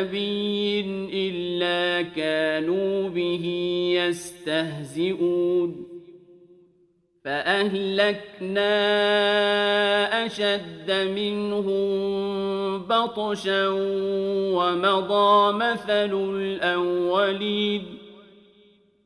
نبي إلا كانوا به يستهزئون فأهلكنا أشد منهم بطشا ومضى مثل الأولين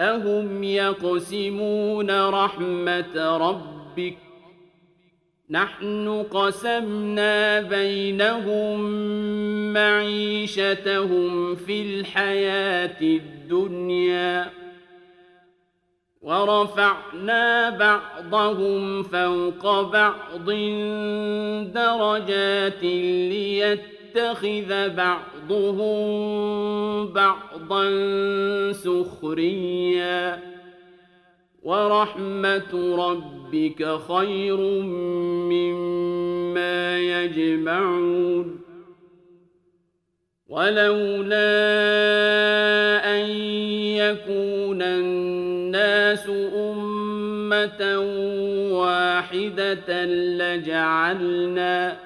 أهم يقسمون رحمة ربك؟ نحن قسمنا بينهم معيشتهم في الحياة الدنيا ورفعنا بعضهم فوق بعض درجات ليتخذ بعضهم بعضا سخريا. ورحمة ربك خير مما يجمعون. ولولا أن يكون الناس أمة واحدة لجعلنا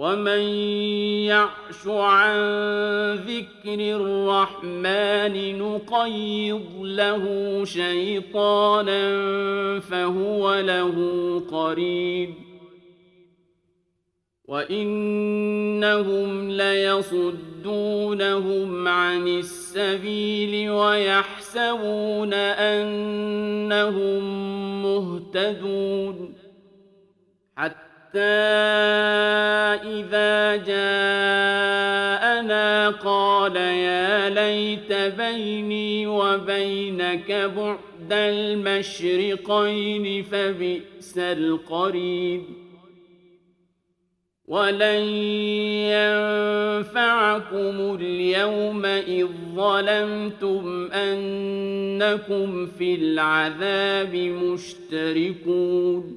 ومن يعش عن ذكر الرحمن نقيض له شيطانا فهو له قريب وإنهم ليصدونهم عن السبيل ويحسبون أنهم مهتدون إذا جاءنا قال يا ليت بيني وبينك بعد المشرقين فبئس القريب ولن ينفعكم اليوم إذ ظلمتم أنكم في العذاب مشتركون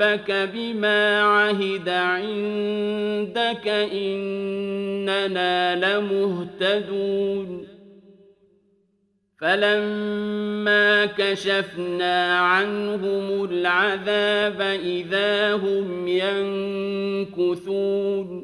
ربك بما عهد عندك إننا لمهتدون. فلما كشفنا عنهم العذاب إذا هم ينكثون.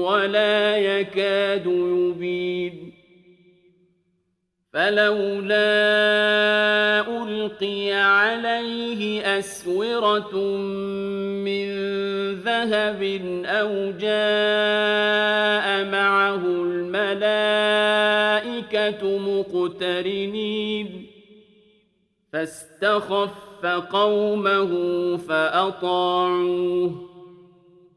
ولا يكاد يبين. فلولا ألقي عليه أسورة من ذهب أو جاء معه الملائكة مقترنين. فاستخف قومه فأطاعوه.